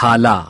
تھالا